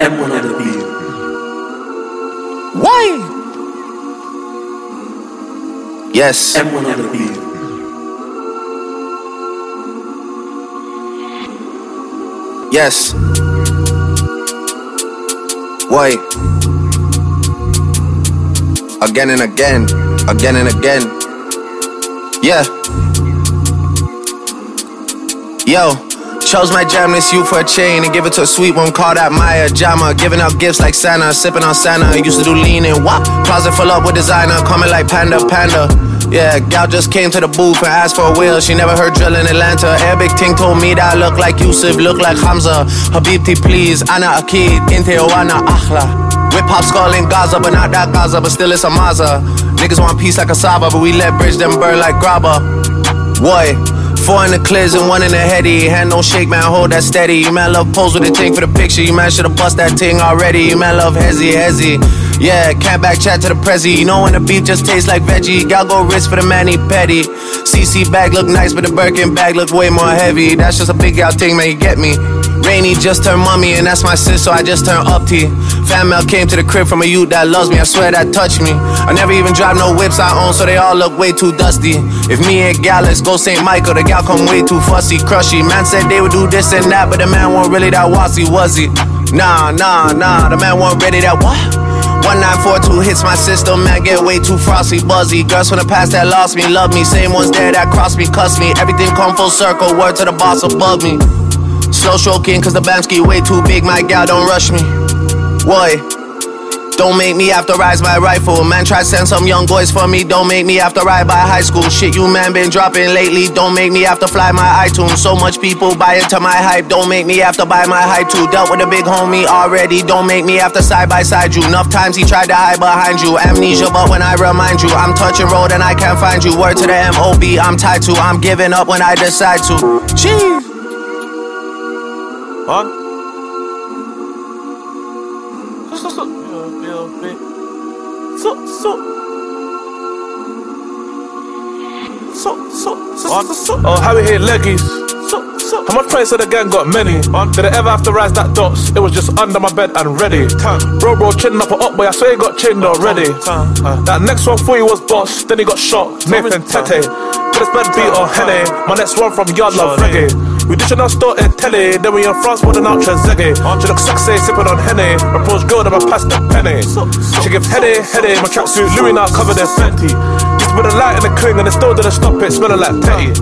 M1 at the beat. Why? Yes. M1 at the beat. Yes. Why? Again and again. Again and again. Yeah. Yo. Chose my jam this you for a chain and give it to a sweet one called that Maya Jama. Giving out gifts like Santa, sipping on Santa. Used to do lean and wop. Closet full up with designer, coming like Panda Panda. Yeah, gal just came to the booth and asked for a wheel. She never heard drill in Atlanta. Arabic ting told me that I look like Yusuf, look like Hamza. Habibti, please. Ana Akid, Inte Oana Akhla. Whip pop skull in Gaza, but not that Gaza, but still it's a Maza. Niggas want peace like a Saba, but we let bridge them burn like grabba. Boy, four in the clears and one in the heady. Hand don't shake, man, hold that steady. You man love pose with a ting for the picture. You man should've bust that ting already. You man love hezzy, hezzy. Yeah, can't back chat to the prezi. You know when the beef just tastes like veggie. Gal go wrist for the manny petty. CC bag look nice, but the Birkin bag look way more heavy. That's just a big gal thing, man, you get me. Rainy just turned mummy, and that's my sis, so I just turned up T. Fan mail came to the crib from a youth that loves me, I swear that touched me. I never even drive no whips I own, so they all look way too dusty. If me and gal, let's go St. Michael, the gal come way too fussy, crushy. Man said they would do this and that, but the man wasn't really that wassy, was he? Nah, nah, nah, the man wasn't ready that what? 1942 hits my system, man, get way too frosty, buzzy. Girls from the past that lost me, love me. Same ones there that crossed me, cuss me. Everything come full circle, word to the boss above me. Slow stroking, cause the Bamski way too big, my gal don't rush me. What? Don't make me have to rise my rifle. Man, try send some young boys for me. Don't make me have to ride by high school. Shit, you man been dropping lately. Don't make me have to fly my iTunes. So much people buy into my hype. Don't make me have to buy my hype too. Dealt with a big homie already. Don't make me have to side by side you. Enough times he tried to hide behind you. Amnesia, but when I remind you, I'm touching road and I can't find you. Word to the MOB, I'm tied to. I'm giving up when I decide to. Jeez. On. So, so, so. So, so. So, so, so, so, so. Oh, how we hit leggies. So, so. How much praise of the gang got many? Did I ever have to rise that dots? It was just under my bed and ready. Time. Bro, bro, chin up or up, boy. I swear he got chinned already. That next one for you was boss, then he got shot. Nathan Tete. Put his bed beat on Henny. My next one from Yard Love Reggae. We ditching our store in telly, then we in France an ultra zeggy. She look sexy, sipping on Henny. Approach girl, then I pass the penny. She give heady, heady. My tracksuit Louis now covered in Fenty. Just put a light in the cling and it still didn't stop it, smelling like petty.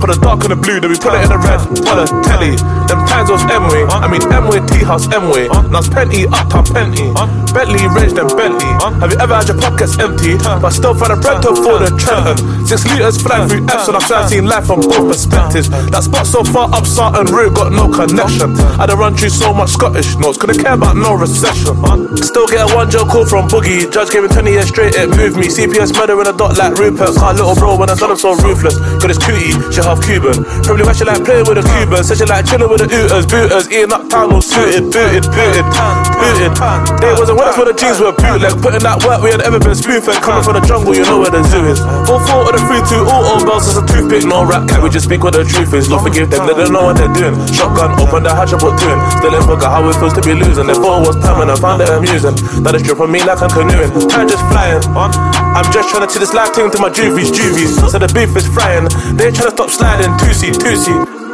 Put a dark in the blue, then we put it in the red. On the telly. Them times was M-way. I mean M-way, T-house, M-way. Now it's Penty, uptown Penty. Bentley, Range, then Bentley. Have you ever had your pockets empty? But still find a bread to for the Trenton. Six litres flying through Epsom. To see life from both perspectives. That spot so far up Sarton Road got no connection. I done run through so much Scottish notes, couldn't care about no recession. Still get a one joke call from Boogie. Judge gave me 20 years straight, it moved me. CPS murder in a dot like Rupert. Car little bro when I saw him so ruthless. Got his cootie, she half Cuban. Probably why she like playing with a Cuban. Said she like chilling with the ooters, booters, eating up time all suited, booted, booted, booted. They wasn't worse when the jeans were bootleg. Putting that work we had ever been spoon fed. Coming from the jungle, you know where the zoo is. All four of the three, two, all on bells is a toothpick. No rap cat, we just speak what the truth is. Don't forgive them, they don't know what they're doing. Shotgun, open the hatch, put two in. Still in booker, how it feels to be losing. They thought was permanent, I found it amusing. That is true for me like I'm canoeing. Time just flying. I'm just trying to see this life thing to my juvies, juvies. So the beef is frying. They trying to stop sliding. Two-seat, two-seat.